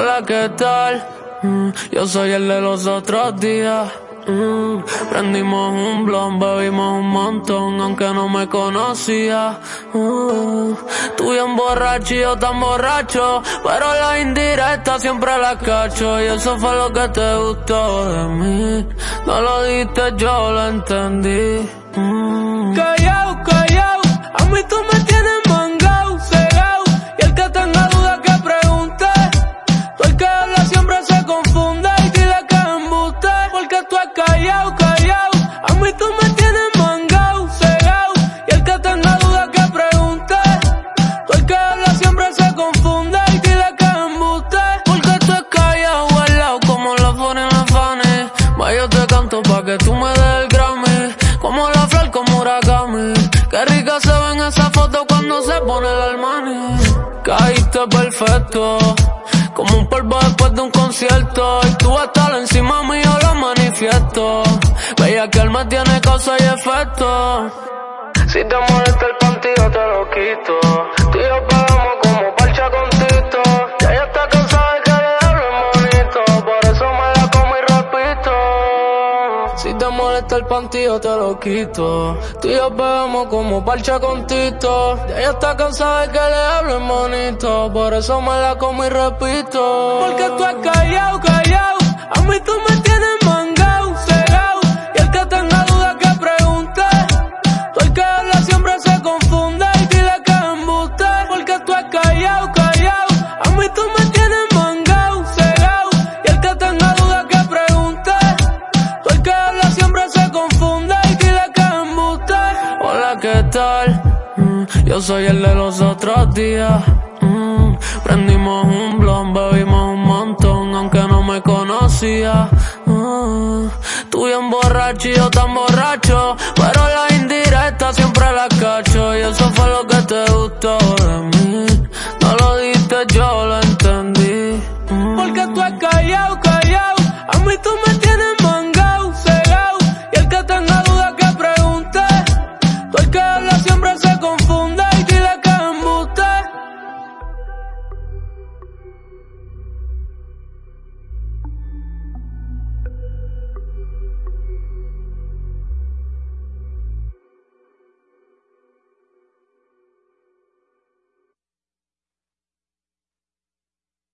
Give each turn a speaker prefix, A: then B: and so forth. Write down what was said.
A: Hola, ¿qué tal? Mm, yo soy el de los otros días. Mm, prendimos un blon, bebimos un montón, aunque no me conocía. Uh, tú bien borracho y yo tan borracho, pero la indirecta siempre la cacho. Y eso fue lo que te gustó de mí. No lo diste, yo lo entendí.
B: Callao, callao. A mí tú me tienes mangao, cegao. Y el que tenga duda que pregunte, tú el que habla siempre se confunde y dile que embuste, porque tú has callao
A: al lado como la ponen las fanes. Va, yo te canto pa' que tú me des el Grammy, como la flor, como Murakami. Qué rica se ve en esa foto cuando se pone el Armani. Caíste perfecto, como un polvo después de un concierto. Me tiene causa y efecto. Si te molesta el pantillo te lo quito. Tú y yo pagamos como parcha con Tito. Ya ella está cansada de que le hablen bonito. Por eso me la como y repito. Si te molesta el pantillo te lo quito. Tú y yo pegamos como parcha con Tito. Ya ella está cansada de que le hablen bonito. Por eso me la como y repito.
B: porque tú has callao, callao. A mí tú me tienes
A: ¿qué tal? Mm, yo soy el de los otros días. Mm, prendimos un blon, bebimos un montón, aunque no me conocía. Mm, tú bien borracho y yo tan borracho, pero la indirecta siempre la cacho. Y